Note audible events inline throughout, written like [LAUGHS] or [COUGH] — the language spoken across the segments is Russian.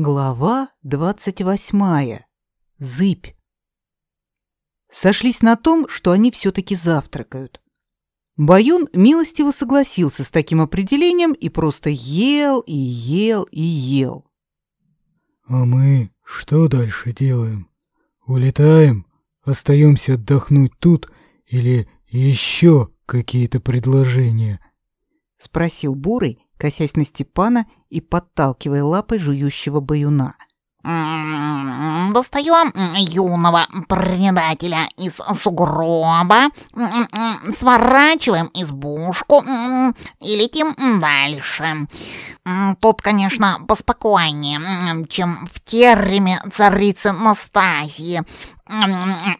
Глава двадцать восьмая. Зыбь. Сошлись на том, что они все-таки завтракают. Баюн милостиво согласился с таким определением и просто ел и ел и ел. «А мы что дальше делаем? Улетаем? Остаемся отдохнуть тут или еще какие-то предложения?» — спросил Бурый, косясь на Степана и подталкивая лапой жующего баюна. «Достаем юного предателя из сугроба, сворачиваем избушку и летим дальше. Тут, конечно, поспокойнее, чем в терреме царицы Настасии,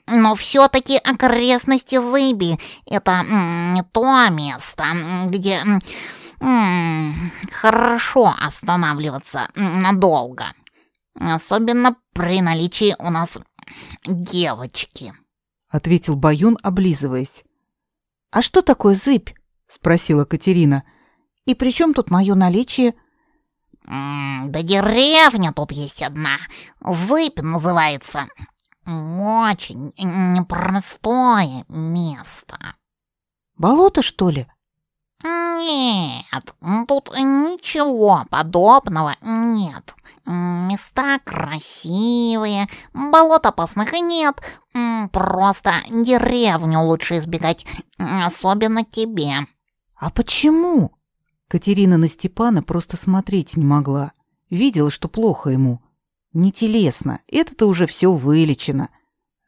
но все-таки окрестности Зыби — это не то место, где хорошо останавливаться надолго. Особенно при наличии у нас девочки. Ответил Баюн, облизываясь. А что такое зыбь? Спросила Катерина. И при чем тут мое наличие? Да деревня тут есть одна. Зыбь называется. Очень непростое место. Болото, что ли? Нет, тут ничего подобного нет. Места красивые, болот опасных нет. Просто деревню лучше избегать, особенно тебе. А почему? Катерина на Степана просто смотреть не могла. Видела, что плохо ему. Не телесно, это-то уже все вылечено.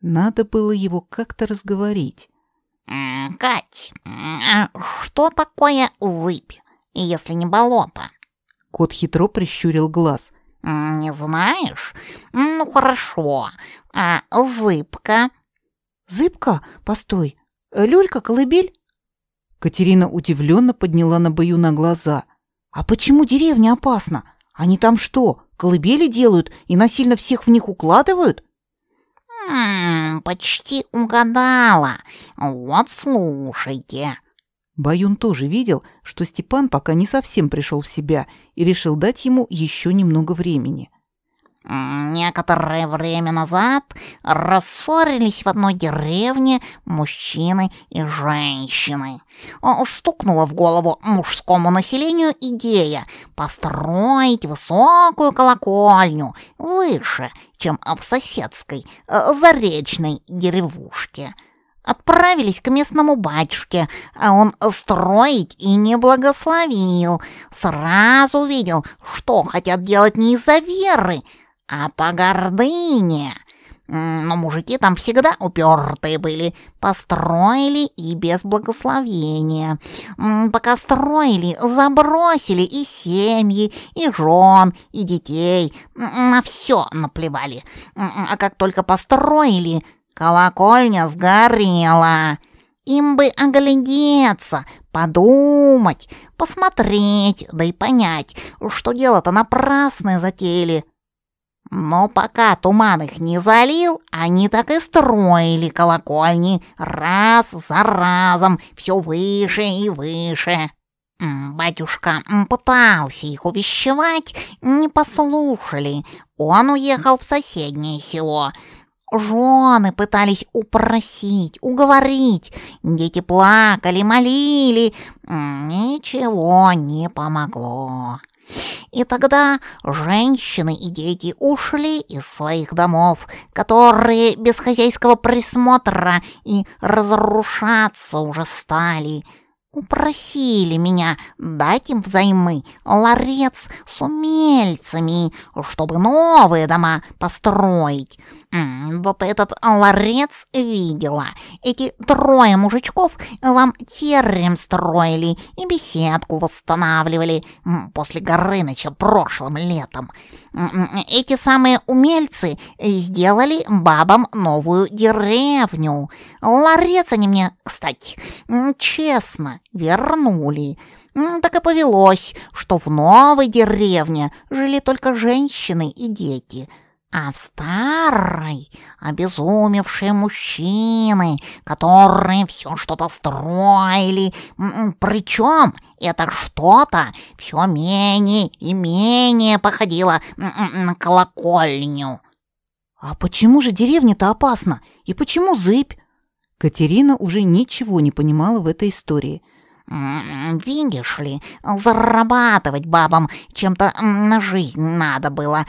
Надо было его как-то разговорить. «Кать, а что такое зыбь, если не болото?» Кот хитро прищурил глаз. «Не знаешь? Ну хорошо. А зыбка?» «Зыбка? Постой. Люлька, колыбель?» Катерина удивленно подняла на бою на глаза. «А почему деревня опасна? Они там что, колыбели делают и насильно всех в них укладывают?» «М почти угадала. Вот слушайте». Баюн тоже видел, что Степан пока не совсем пришел в себя и решил дать ему еще немного времени. Некоторое время назад рассорились в одной деревне мужчины и женщины. Стукнула в голову мужскому населению идея построить высокую колокольню выше, чем в соседской э, заречной деревушке. Отправились к местному батюшке, а он строить и не благословил. Сразу видел, что хотят делать не из-за веры, а по гордыне. Но мужики там всегда упертые были. Построили и без благословения. Пока строили, забросили и семьи, и жен, и детей. На все наплевали. А как только построили, колокольня сгорела. Им бы оглядеться, подумать, посмотреть, да и понять, что дело-то напрасное затеяли. Но пока туман их не залил, они так и строили колокольни раз за разом, все выше и выше. Батюшка пытался их увещевать, не послушали. Он уехал в соседнее село. Жены пытались упросить, уговорить. Дети плакали, молили. Ничего не помогло. И тогда женщины и дети ушли из своих домов, которые без хозяйского присмотра и разрушаться уже стали – Упросили меня дать им взаймы ларец с умельцами, чтобы новые дома построить. Вот этот ларец видела. Эти трое мужичков вам террем строили и беседку восстанавливали после Горыныча прошлым летом. Эти самые умельцы сделали бабам новую деревню. Ларец они мне, кстати, честно, вернули. Так и повелось, что в новой деревне жили только женщины и дети. А в старой обезумевшие мужчины, которые все что-то строили, причем это что-то все менее и менее походило на колокольню. А почему же деревня-то опасна? И почему зыбь? Катерина уже ничего не понимала в этой истории. Видишь ли, зарабатывать бабам чем-то на жизнь надо было.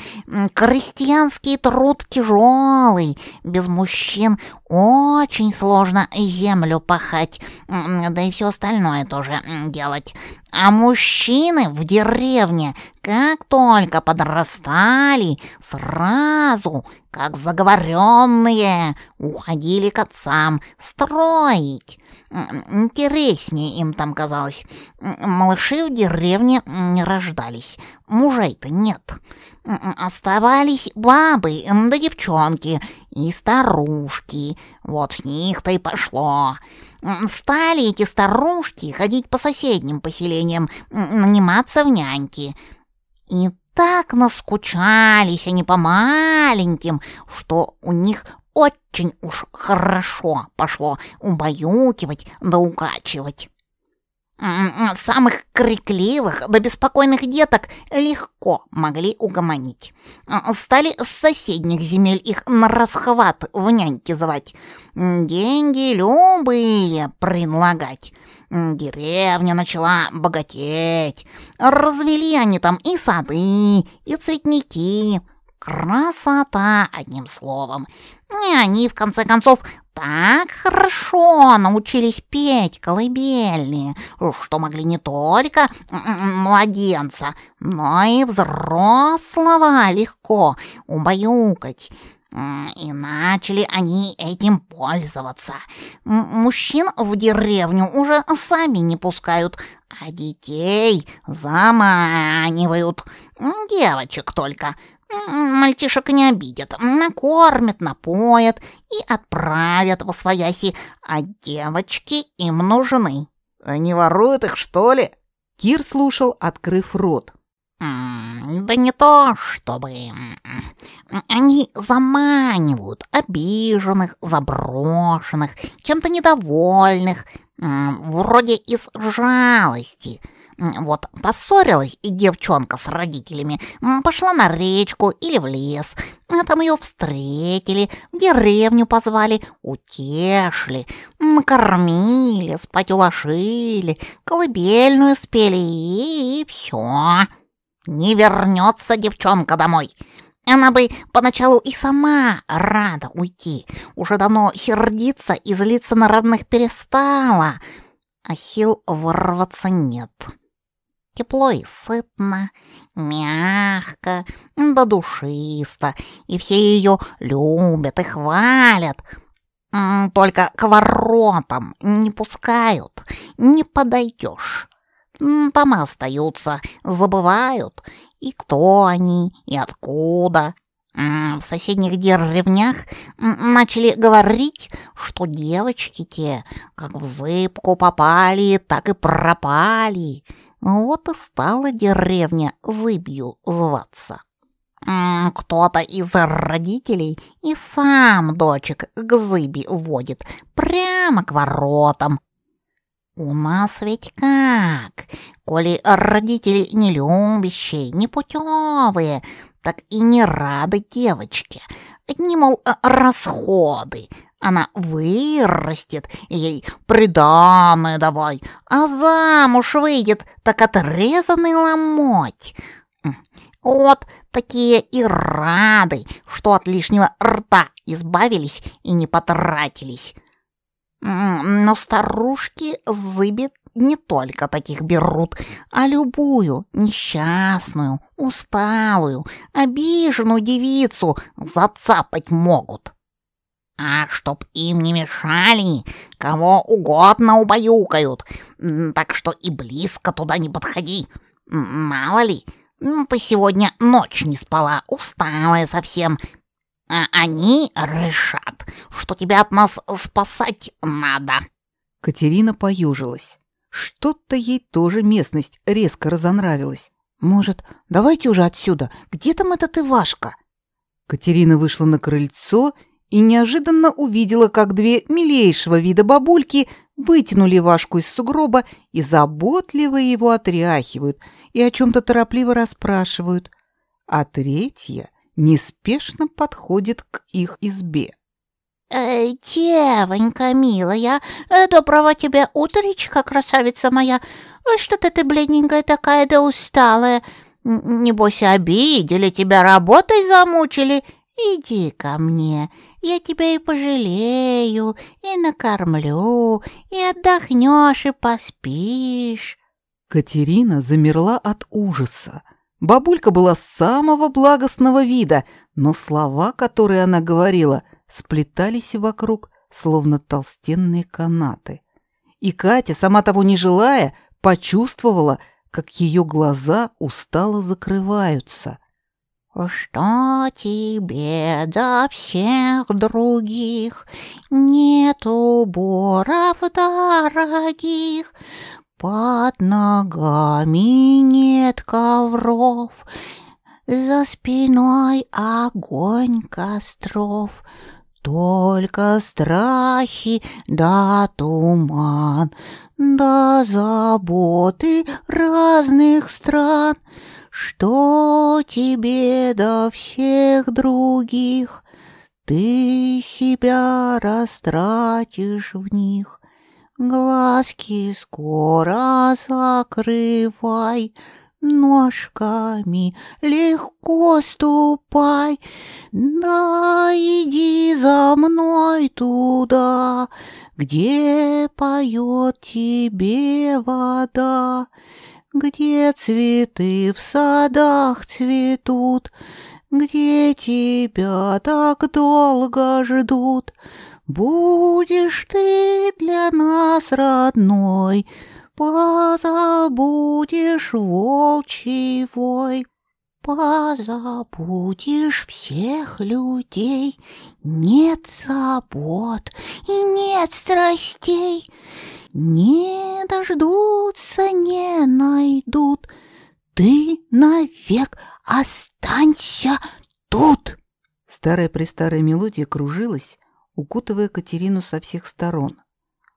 Крестьянский труд тяжелый, без мужчин очень сложно землю пахать, да и все остальное тоже делать. А мужчины в деревне, как только подрастали, сразу, как заговоренные, уходили к отцам строить. Интереснее им там казалось. Малыши в деревне не рождались, мужей-то нет. Оставались бабы да девчонки и старушки. Вот с них-то и пошло. Стали эти старушки ходить по соседним поселениям, наниматься в няньки. И так наскучались они по маленьким, что у них очень уж хорошо пошло убаюкивать да укачивать. Самых крикливых да беспокойных деток легко могли угомонить. Стали с соседних земель их на расхват в няньки звать. Деньги любые предлагать. Деревня начала богатеть. Развели они там и сады, и цветники, Красота, одним словом. И они, в конце концов, так хорошо научились петь колыбельные, что могли не только младенца, но и взрослого легко убаюкать. И начали они этим пользоваться. Мужчин в деревню уже сами не пускают, а детей заманивают. Девочек только. Мальчишек не обидят, накормят, напоят и отправят в свояси, а девочки им нужны. Они воруют их, что ли? Кир слушал, открыв рот. Да не то, чтобы... Они заманивают обиженных, заброшенных, чем-то недовольных, вроде из жалости – вот, поссорилась и девчонка с родителями, пошла на речку или в лес, а там ее встретили, в деревню позвали, утешили, накормили, спать уложили, колыбельную спели и, и все. Не вернется девчонка домой. Она бы поначалу и сама рада уйти. Уже давно сердиться и злиться на родных перестала, а сил вырваться нет. Тепло и сытно, мягко, да душисто, и все ее любят и хвалят. Только к воротам не пускают, не подойдешь. Там остаются, забывают, и кто они, и откуда. В соседних деревнях начали говорить, что девочки те как в зыбку попали, так и пропали. Вот и стала деревня Зыбью зваться. Кто-то из родителей и сам дочек к Зыби водит, прямо к воротам. У нас ведь как? Коли родители не любящие, не путевые, так и не рады девочке. Одни, мол, расходы, она вырастет, ей приданное давай, а замуж выйдет, так отрезанный ломоть. Вот такие и рады, что от лишнего рта избавились и не потратились. Но старушки зыбит не только таких берут, а любую несчастную, усталую, обиженную девицу зацапать могут. А чтоб им не мешали, кого угодно убаюкают, так что и близко туда не подходи. Мало ли, ты сегодня ночь не спала, усталая совсем, а они решат, что тебя от нас спасать надо. Катерина поюжилась. Что-то ей тоже местность резко разонравилась. Может, давайте уже отсюда? Где там этот Ивашка? Катерина вышла на крыльцо и неожиданно увидела, как две милейшего вида бабульки вытянули Вашку из сугроба и заботливо его отряхивают и о чем-то торопливо расспрашивают, а третья неспешно подходит к их избе. «Эй, девонька милая, э, доброго тебе утречка, красавица моя. Что-то ты бледненькая такая да усталая. Небось, обидели тебя, работой замучили. Иди ко мне, я тебя и пожалею, и накормлю, и отдохнешь, и поспишь. Катерина замерла от ужаса. Бабулька была самого благостного вида, но слова, которые она говорила, сплетались вокруг, словно толстенные канаты. И Катя, сама того не желая, почувствовала, как ее глаза устало закрываются. «Что тебе до всех других? Нет уборов дорогих, под ногами нет ковров, за спиной огонь костров, только страхи да туман, да заботы разных стран. Что тебе до всех других? Ты себя растратишь в них. Глазки скоро закрывай, Ножками легко ступай, да иди за мной туда, где поет тебе вода, где цветы в садах цветут, где тебя так долго ждут. Будешь ты для нас родной, Позабудешь волчий вой, Позабудешь всех людей, Нет забот и нет страстей, Не дождутся, не найдут, Ты навек останься тут. Старая-престарая мелодия кружилась, укутывая Катерину со всех сторон.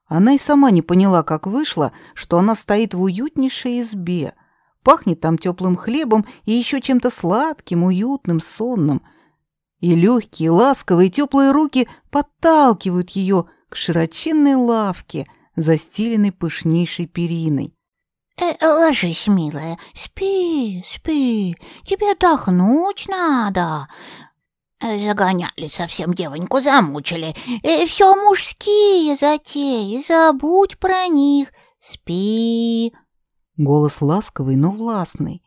Она и сама не поняла, как вышло, что она стоит в уютнейшей избе. Пахнет там теплым хлебом и еще чем-то сладким, уютным, сонным. И легкие, ласковые, теплые руки подталкивают ее к широченной лавке, застеленной пышнейшей периной. Э, ложись, милая, спи, спи, тебе отдохнуть надо. Загоняли совсем девоньку, замучили. И все мужские затеи, забудь про них. Спи. Голос ласковый, но властный.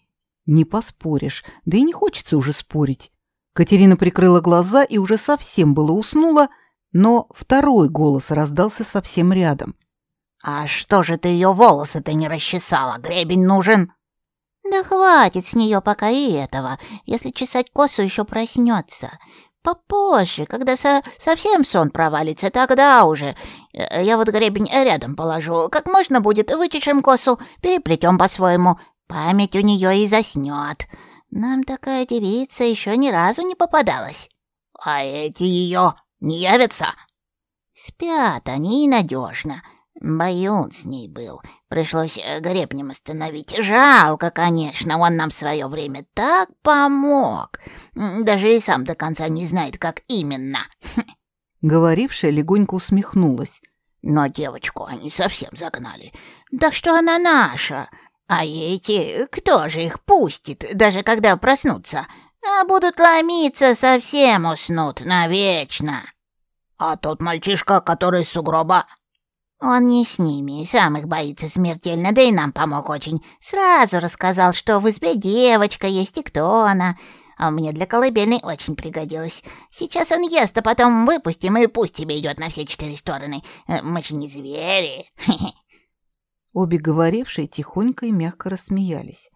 Не поспоришь, да и не хочется уже спорить. Катерина прикрыла глаза и уже совсем было уснула, но второй голос раздался совсем рядом. «А что же ты ее волосы-то не расчесала? Гребень нужен!» Да хватит с нее пока и этого. Если чесать косу, еще проснется. Попозже, когда со совсем сон провалится, тогда уже. Э, я вот гребень рядом положу. Как можно будет, вычешем косу, переплетем по-своему. Память у нее и заснет. Нам такая девица еще ни разу не попадалась. А эти ее не явятся? Спят они надежно. Баюн с ней был. Пришлось э, гребнем остановить. Жалко, конечно, он нам в свое время так помог. Даже и сам до конца не знает, как именно. [LAUGHS] Говорившая легонько усмехнулась. Но девочку они совсем загнали. Так что она наша. А эти, кто же их пустит, даже когда проснутся? А будут ломиться, совсем уснут навечно. А тот мальчишка, который с сугроба, он не с ними, сам их боится смертельно, да и нам помог очень. Сразу рассказал, что в избе девочка есть и кто она. А мне для колыбельной очень пригодилась. Сейчас он ест, а потом выпустим, и пусть тебе идет на все четыре стороны. Э, мы же не звери. [LAUGHS] Обе говорившие тихонько и мягко рассмеялись.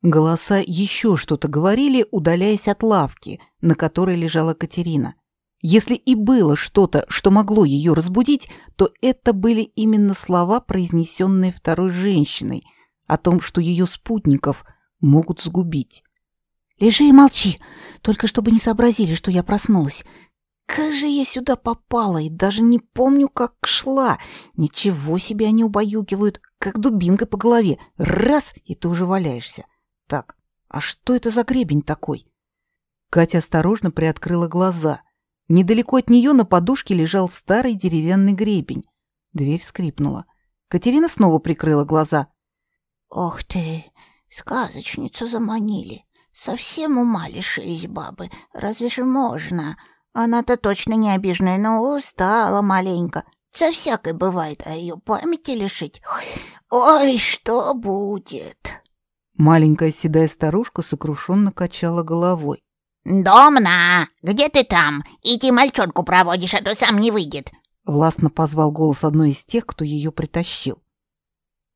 Голоса еще что-то говорили, удаляясь от лавки, на которой лежала Катерина. Если и было что-то, что могло ее разбудить, то это были именно слова, произнесенные второй женщиной, о том, что ее спутников могут сгубить. «Лежи и молчи, только чтобы не сообразили, что я проснулась. Как же я сюда попала и даже не помню, как шла. Ничего себе они убаюкивают, как дубинка по голове. Раз, и ты уже валяешься. Так, а что это за гребень такой? Катя осторожно приоткрыла глаза. Недалеко от нее на подушке лежал старый деревянный гребень. Дверь скрипнула. Катерина снова прикрыла глаза. «Ох ты, сказочницу заманили. Совсем ума лишились бабы. Разве же можно? Она-то точно не обиженная, но устала маленько. Со всякой бывает, а ее памяти лишить. Ой, ой, что будет?» Маленькая седая старушка сокрушенно качала головой. «Домна, где ты там? Иди мальчонку проводишь, а то сам не выйдет!» Властно позвал голос одной из тех, кто ее притащил.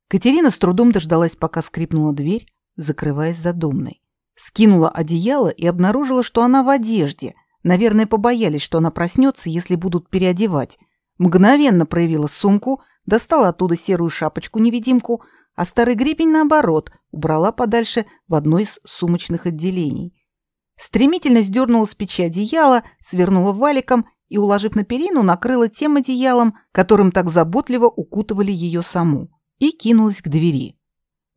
Катерина с трудом дождалась, пока скрипнула дверь, закрываясь за домной. Скинула одеяло и обнаружила, что она в одежде. Наверное, побоялись, что она проснется, если будут переодевать. Мгновенно проявила сумку, достала оттуда серую шапочку-невидимку, а старый гребень, наоборот, убрала подальше в одно из сумочных отделений. Стремительно сдернула с печи одеяло, свернула валиком и, уложив на перину, накрыла тем одеялом, которым так заботливо укутывали ее саму, и кинулась к двери.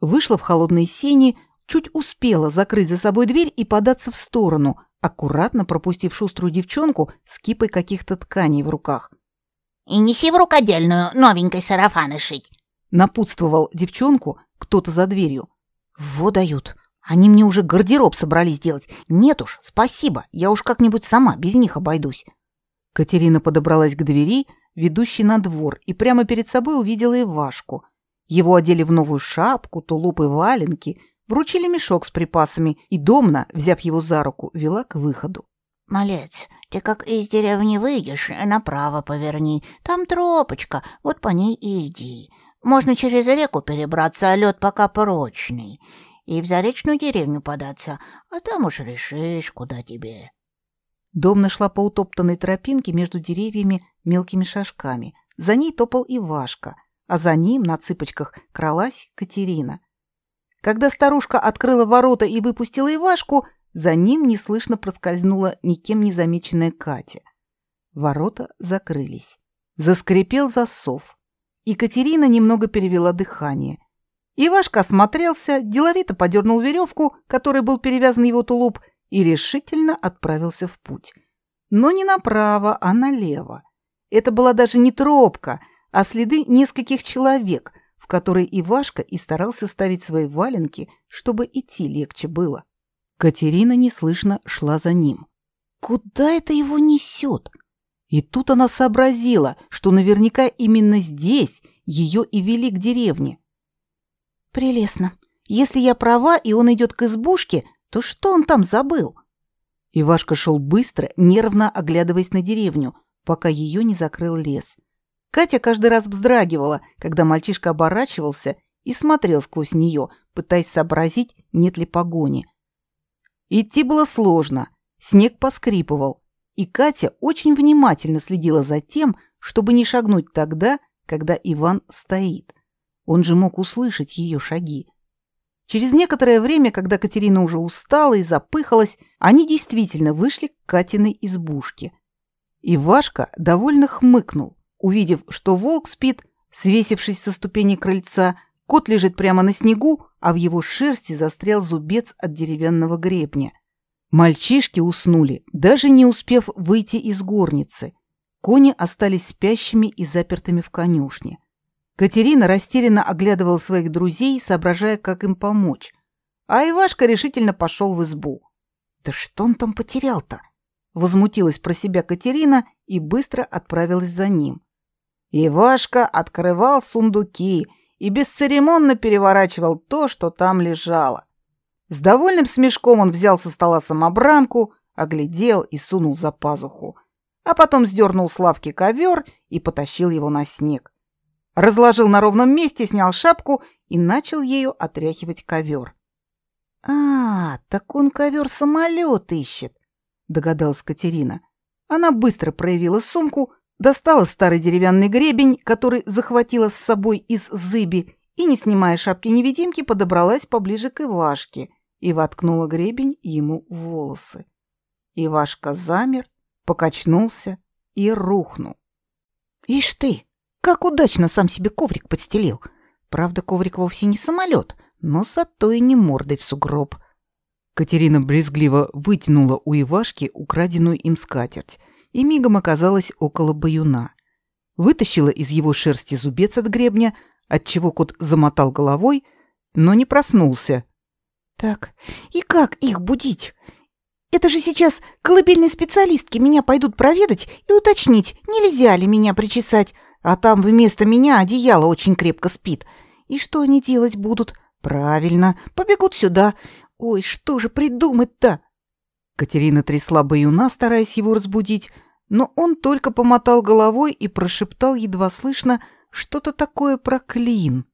Вышла в холодные сени, чуть успела закрыть за собой дверь и податься в сторону, аккуратно пропустив шуструю девчонку с кипой каких-то тканей в руках. «И неси в рукодельную новенькой сарафаны шить!» Напутствовал девчонку кто-то за дверью. «Вот дают!» Они мне уже гардероб собрались делать. Нет уж, спасибо, я уж как-нибудь сама без них обойдусь. Катерина подобралась к двери, ведущей на двор, и прямо перед собой увидела Ивашку. Его одели в новую шапку, тулуп и валенки, вручили мешок с припасами, и Домна, взяв его за руку, вела к выходу. «Малец, ты как из деревни выйдешь, направо поверни. Там тропочка, вот по ней и иди. Можно через реку перебраться, а лед пока прочный и в заречную деревню податься, а там уж решишь, куда тебе». Дом нашла по утоптанной тропинке между деревьями мелкими шажками. За ней топал Ивашка, а за ним на цыпочках кралась Катерина. Когда старушка открыла ворота и выпустила Ивашку, за ним неслышно проскользнула никем не замеченная Катя. Ворота закрылись. Заскрипел засов. И Катерина немного перевела дыхание – Ивашка осмотрелся, деловито подернул веревку, которой был перевязан его тулуп, и решительно отправился в путь. Но не направо, а налево. Это была даже не тропка, а следы нескольких человек, в которые Ивашка и старался ставить свои валенки, чтобы идти легче было. Катерина неслышно шла за ним. Куда это его несет? И тут она сообразила, что наверняка именно здесь ее и вели к деревне. Прелестно. Если я права, и он идет к избушке, то что он там забыл? Ивашка шел быстро, нервно оглядываясь на деревню, пока ее не закрыл лес. Катя каждый раз вздрагивала, когда мальчишка оборачивался и смотрел сквозь нее, пытаясь сообразить, нет ли погони. Идти было сложно, снег поскрипывал, и Катя очень внимательно следила за тем, чтобы не шагнуть тогда, когда Иван стоит. Он же мог услышать ее шаги. Через некоторое время, когда Катерина уже устала и запыхалась, они действительно вышли к Катиной избушке. Ивашка довольно хмыкнул, увидев, что волк спит, свесившись со ступени крыльца, кот лежит прямо на снегу, а в его шерсти застрял зубец от деревянного гребня. Мальчишки уснули, даже не успев выйти из горницы. Кони остались спящими и запертыми в конюшне. Катерина растерянно оглядывала своих друзей, соображая, как им помочь. А Ивашка решительно пошел в избу. «Да что он там потерял-то?» Возмутилась про себя Катерина и быстро отправилась за ним. Ивашка открывал сундуки и бесцеремонно переворачивал то, что там лежало. С довольным смешком он взял со стола самобранку, оглядел и сунул за пазуху, а потом сдернул с лавки ковер и потащил его на снег разложил на ровном месте, снял шапку и начал ею отряхивать ковер. «А, так он ковер-самолет ищет», — догадалась Катерина. Она быстро проявила сумку, достала старый деревянный гребень, который захватила с собой из зыби, и, не снимая шапки-невидимки, подобралась поближе к Ивашке и воткнула гребень ему в волосы. Ивашка замер, покачнулся и рухнул. Ишь ты, как удачно сам себе коврик подстелил. Правда, коврик вовсе не самолет, но зато и не мордой в сугроб. Катерина брезгливо вытянула у Ивашки украденную им скатерть и мигом оказалась около баюна. Вытащила из его шерсти зубец от гребня, отчего кот замотал головой, но не проснулся. «Так, и как их будить? Это же сейчас колыбельные специалистки меня пойдут проведать и уточнить, нельзя ли меня причесать, а там вместо меня одеяло очень крепко спит. И что они делать будут? Правильно, побегут сюда. Ой, что же придумать-то?» Катерина трясла баюна, стараясь его разбудить, но он только помотал головой и прошептал едва слышно что-то такое про клин.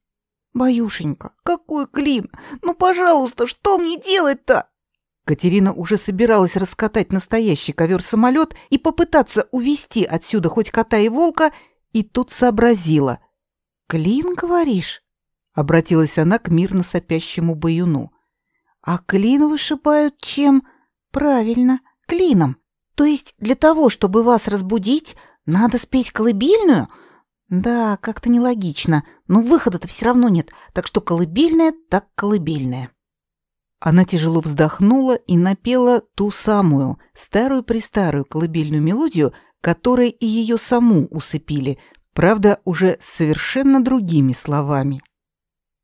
«Баюшенька, какой клин? Ну, пожалуйста, что мне делать-то?» Катерина уже собиралась раскатать настоящий ковер-самолет и попытаться увести отсюда хоть кота и волка, и тут сообразила. «Клин, говоришь?» — обратилась она к мирно сопящему баюну. «А клин вышибают чем?» «Правильно, клином. То есть для того, чтобы вас разбудить, надо спеть колыбельную?» «Да, как-то нелогично, но выхода-то все равно нет, так что колыбельная так колыбельная». Она тяжело вздохнула и напела ту самую, старую-престарую колыбельную мелодию, которой и ее саму усыпили, правда, уже совершенно другими словами.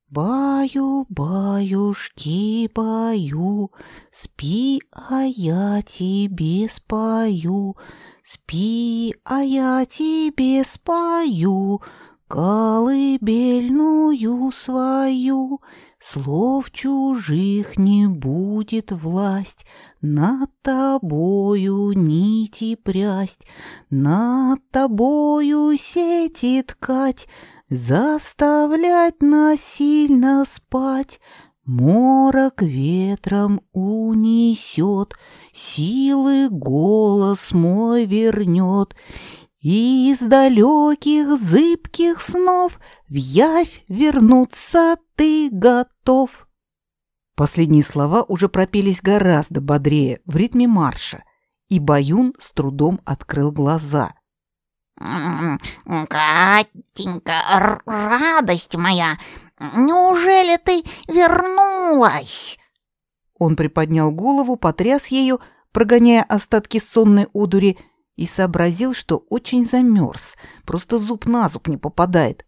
«Баю, баюшки, баю, спи, а я тебе спою, спи, а я тебе спою, колыбельную свою». Слов чужих не будет власть, Над тобою нити прясть, Над тобою сети ткать, Заставлять насильно спать. Морок ветром унесет, Силы голос мой вернет, и из далеких зыбких снов В явь вернуться ты готов. Последние слова уже пропелись гораздо бодрее, в ритме марша, и Баюн с трудом открыл глаза. «Катенька, радость моя, неужели ты вернулась?» Он приподнял голову, потряс ею, прогоняя остатки сонной удури, и сообразил, что очень замерз, просто зуб на зуб не попадает.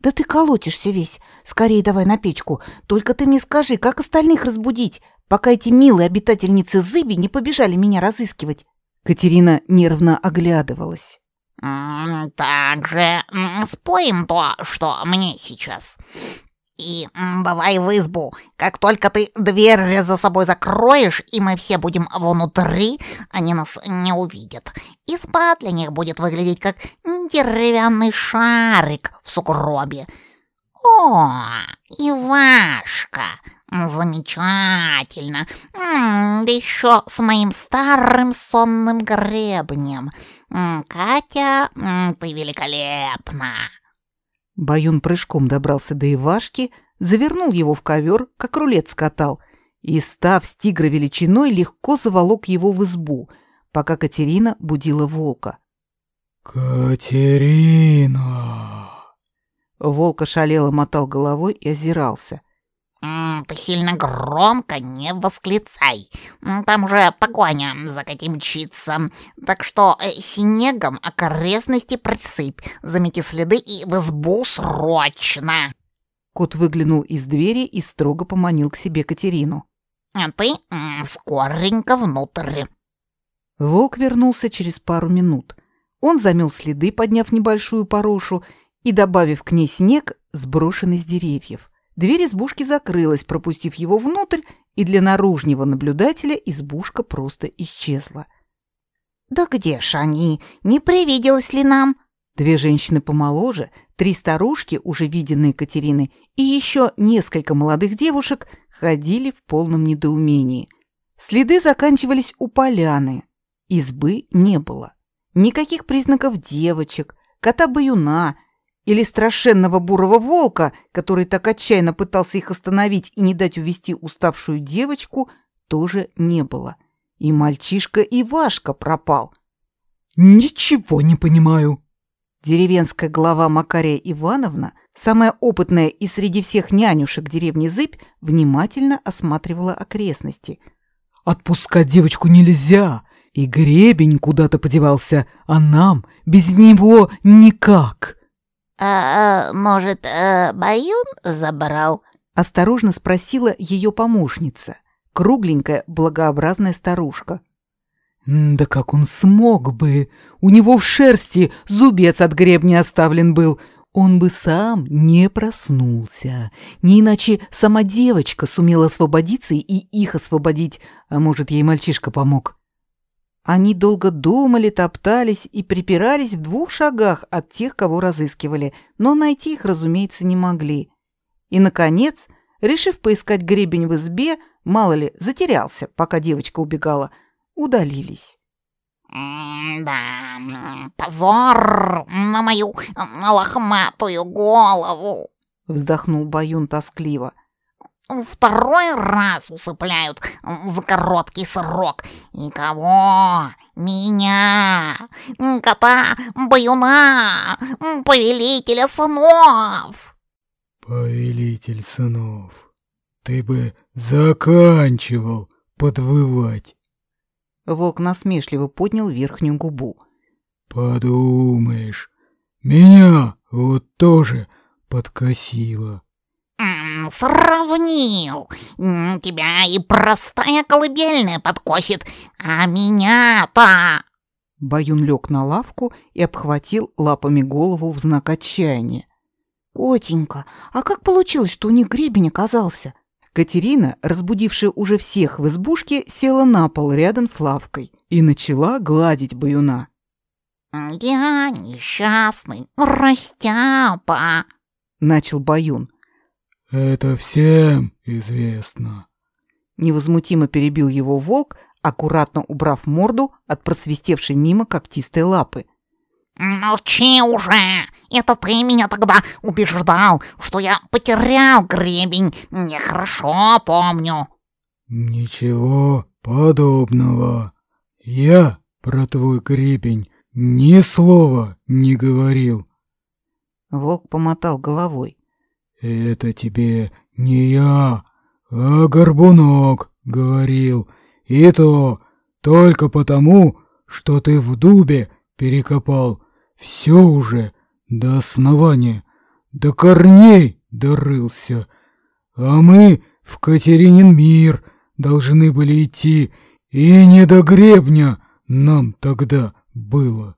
«Да ты колотишься весь! Скорее давай на печку! Только ты мне скажи, как остальных разбудить, пока эти милые обитательницы Зыби не побежали меня разыскивать!» Катерина нервно оглядывалась. «Так же споем то, что мне сейчас. И давай в избу. Как только ты дверь за собой закроешь, и мы все будем внутри, они нас не увидят. Изба для них будет выглядеть как деревянный шарик в сугробе. О, Ивашка, замечательно. Да еще с моим старым сонным гребнем. Катя, ты великолепна. Баюн прыжком добрался до Ивашки, завернул его в ковер, как рулет скатал, и, став с тигра величиной, легко заволок его в избу, пока Катерина будила волка. «Катерина!» Волк ошалело мотал головой и озирался. «Ты сильно громко не восклицай. Там уже погоня за каким мчится. Так что э, снегом окрестности присыпь, замети следы и в избу срочно!» Кот выглянул из двери и строго поманил к себе Катерину. «А ты скоренько внутрь!» Волк вернулся через пару минут. Он замел следы, подняв небольшую порошу и добавив к ней снег, сброшенный с деревьев. Дверь избушки закрылась, пропустив его внутрь, и для наружного наблюдателя избушка просто исчезла. «Да где ж они? Не привиделось ли нам?» Две женщины помоложе, три старушки, уже виденные Катерины, и еще несколько молодых девушек ходили в полном недоумении. Следы заканчивались у поляны. Избы не было. Никаких признаков девочек, кота-баюна или страшенного бурого волка, который так отчаянно пытался их остановить и не дать увести уставшую девочку, тоже не было. и мальчишка Ивашка пропал. Ничего не понимаю. Деревенская глава Макария Ивановна, самая опытная и среди всех нянюшек деревни Зыбь, внимательно осматривала окрестности. Отпускать девочку нельзя, и гребень куда-то подевался, а нам без него никак. А, а может, а, Баюн забрал? Осторожно спросила ее помощница, кругленькая, благообразная старушка. Да как он смог бы? У него в шерсти зубец от гребня оставлен был. Он бы сам не проснулся. Не иначе сама девочка сумела освободиться и их освободить, а может, ей мальчишка помог. Они долго думали, топтались и припирались в двух шагах от тех, кого разыскивали, но найти их, разумеется, не могли. И, наконец, решив поискать гребень в избе, мало ли, затерялся, пока девочка убегала, удалились. «Да, позор на мою лохматую голову!» — вздохнул Баюн тоскливо. Второй раз усыпляют за короткий срок. И кого? Меня, кота Баюна, повелителя сынов. Повелитель сынов, ты бы заканчивал подвывать. Волк насмешливо поднял верхнюю губу. Подумаешь, меня вот тоже подкосило сравнил. Тебя и простая колыбельная подкосит, а меня-то...» Баюн лег на лавку и обхватил лапами голову в знак отчаяния. «Котенька, а как получилось, что у них гребень оказался?» Катерина, разбудившая уже всех в избушке, села на пол рядом с лавкой и начала гладить Баюна. «Я несчастный, растяпа», — начал Баюн. Это всем известно. Невозмутимо перебил его волк, аккуратно убрав морду от просвистевшей мимо когтистой лапы. «Молчи уже! Это ты меня тогда убеждал, что я потерял гребень. Я хорошо помню». «Ничего подобного. Я про твой гребень ни слова не говорил». Волк помотал головой. «Это тебе не я, а Горбунок говорил, и то только потому, что ты в дубе перекопал все уже до основания, до корней дорылся, а мы в Катеринин мир должны были идти, и не до гребня нам тогда было».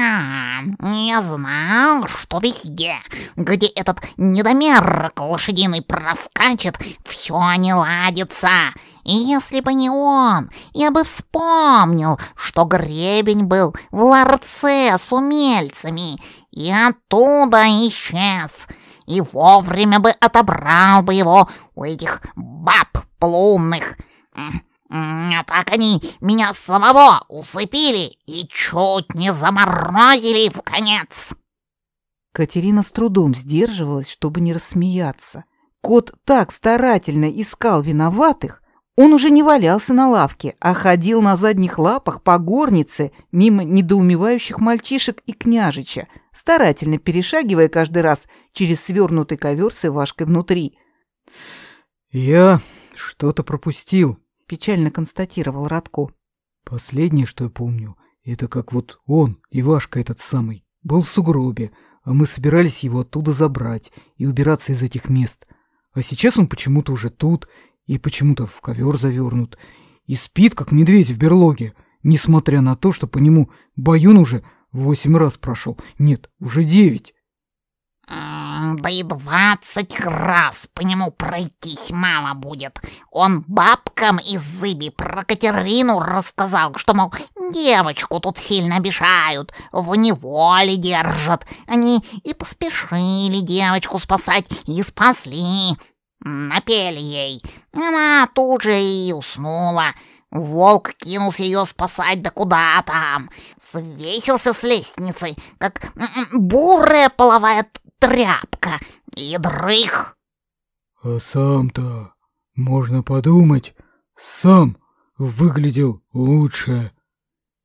А, я знал, что везде, где этот недомерок лошадиный проскачет, все не ладится. И если бы не он, я бы вспомнил, что гребень был в ларце с умельцами, и оттуда исчез, и вовремя бы отобрал бы его у этих баб плумных. А так они меня самого усыпили и чуть не заморозили в конец. Катерина с трудом сдерживалась, чтобы не рассмеяться. Кот так старательно искал виноватых, он уже не валялся на лавке, а ходил на задних лапах по горнице мимо недоумевающих мальчишек и княжича, старательно перешагивая каждый раз через свернутый ковер с Ивашкой внутри. «Я что-то пропустил», печально констатировал Радко. Последнее, что я помню, это как вот он, Ивашка этот самый, был в сугробе, а мы собирались его оттуда забрать и убираться из этих мест. А сейчас он почему-то уже тут и почему-то в ковер завернут и спит, как медведь в берлоге, несмотря на то, что по нему Баюн уже восемь раз прошел. Нет, уже девять да и двадцать раз по нему пройтись мало будет. Он бабкам из Зыби про Катерину рассказал, что, мол, девочку тут сильно обижают, в неволе держат. Они и поспешили девочку спасать, и спасли. Напели ей. Она тут же и уснула. Волк кинулся ее спасать, да куда там. Свесился с лестницы, как бурая половая тряпка и дрых. А сам-то, можно подумать, сам выглядел лучше.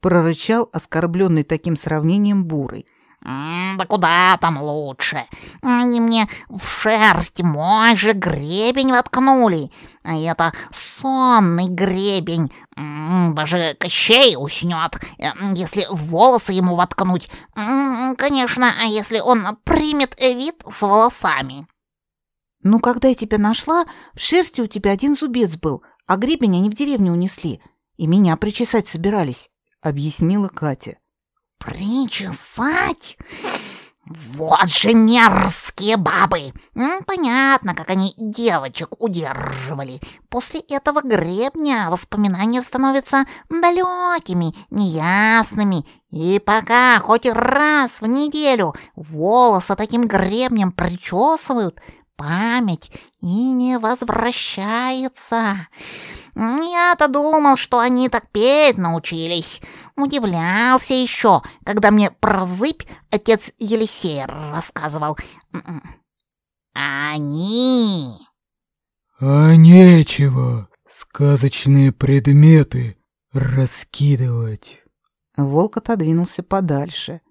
Прорычал оскорбленный таким сравнением бурый. Да куда там лучше? Они мне в шерсть мой же гребень воткнули. Это сонный гребень. Даже Кощей уснет, э, если волосы ему воткнуть. Конечно, а если он примет вид с волосами. Ну, когда я тебя нашла, в шерсти у тебя один зубец был, а гребень они в деревню унесли. И меня причесать собирались, — объяснила Катя. Причесать? Вот же мерзкие бабы! Понятно, как они девочек удерживали. После этого гребня воспоминания становятся далекими, неясными. И пока хоть раз в неделю волосы таким гребнем причесывают, память и не возвращается. Я-то думал, что они так петь научились. Удивлялся еще, когда мне про зыбь отец Елисей рассказывал. Они... А нечего сказочные предметы раскидывать. Волк отодвинулся подальше.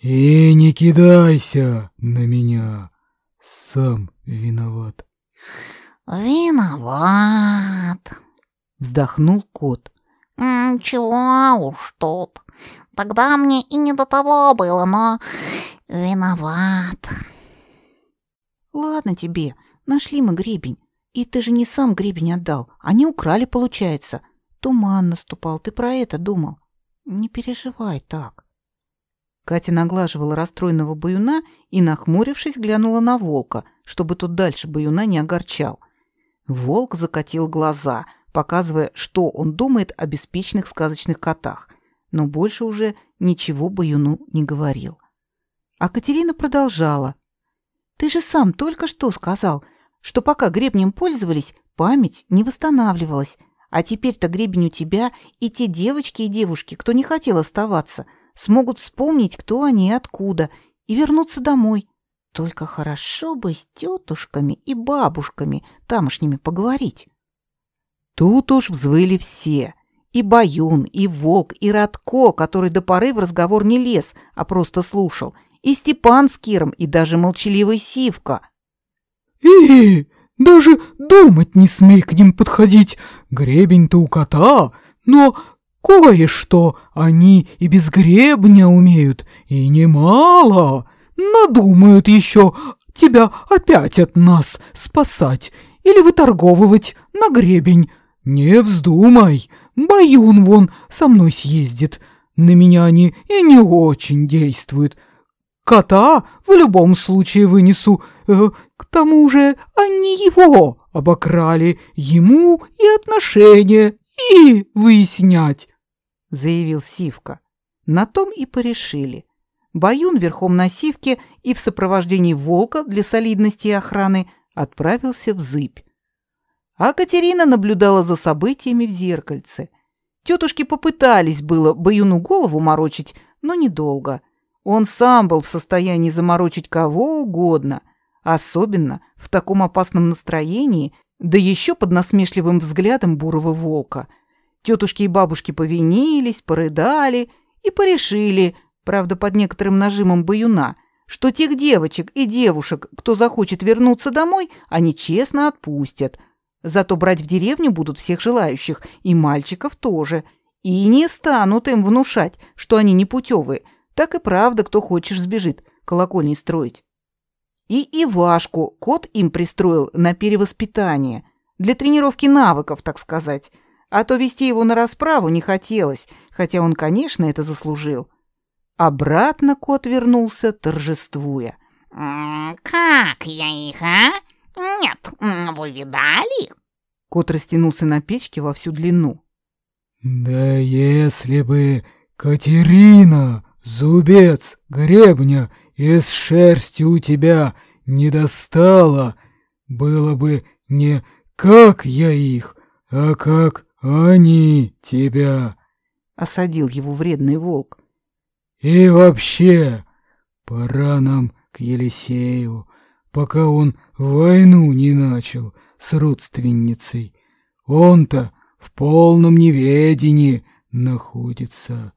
И не кидайся на меня. Сам виноват. Виноват, вздохнул кот. Чего уж тут. Тогда мне и не до того было, но виноват. Ладно тебе, нашли мы гребень. И ты же не сам гребень отдал, они украли, получается. Туман наступал, ты про это думал. Не переживай так. Катя наглаживала расстроенного баюна и, нахмурившись, глянула на волка, чтобы тот дальше баюна не огорчал. Волк закатил глаза, показывая, что он думает о беспечных сказочных котах, но больше уже ничего баюну не говорил. А Катерина продолжала. «Ты же сам только что сказал, что пока гребнем пользовались, память не восстанавливалась, а теперь-то гребень у тебя и те девочки и девушки, кто не хотел оставаться — смогут вспомнить, кто они и откуда, и вернуться домой. Только хорошо бы с тетушками и бабушками тамошними поговорить. Тут уж взвыли все. И Баюн, и Волк, и Радко, который до поры в разговор не лез, а просто слушал, и Степан с Киром, и даже молчаливый Сивка. «И, даже думать не смей к ним подходить, гребень-то у кота, но Кое-что они и без гребня умеют, и немало. Надумают еще тебя опять от нас спасать или выторговывать на гребень. Не вздумай, Баюн вон со мной съездит. На меня они и не очень действуют. Кота в любом случае вынесу. Э, к тому же они его обокрали, ему и отношения, и выяснять заявил Сивка. На том и порешили. Баюн верхом на Сивке и в сопровождении волка для солидности и охраны отправился в зыбь. А Катерина наблюдала за событиями в зеркальце. Тетушки попытались было Баюну голову морочить, но недолго. Он сам был в состоянии заморочить кого угодно, особенно в таком опасном настроении, да еще под насмешливым взглядом бурого волка — Тетушки и бабушки повинились, порыдали и порешили, правда, под некоторым нажимом баюна, что тех девочек и девушек, кто захочет вернуться домой, они честно отпустят. Зато брать в деревню будут всех желающих, и мальчиков тоже. И не станут им внушать, что они непутевые. Так и правда, кто хочешь, сбежит колокольни строить. И Ивашку кот им пристроил на перевоспитание, для тренировки навыков, так сказать – а то вести его на расправу не хотелось, хотя он, конечно, это заслужил. Обратно кот вернулся, торжествуя. «Как я их, а? Нет, вы видали?» Кот растянулся на печке во всю длину. «Да если бы Катерина, зубец, гребня из шерсти у тебя не достала, было бы не как я их, а как «Они тебя!» — осадил его вредный волк. «И вообще, пора нам к Елисею, пока он войну не начал с родственницей. Он-то в полном неведении находится.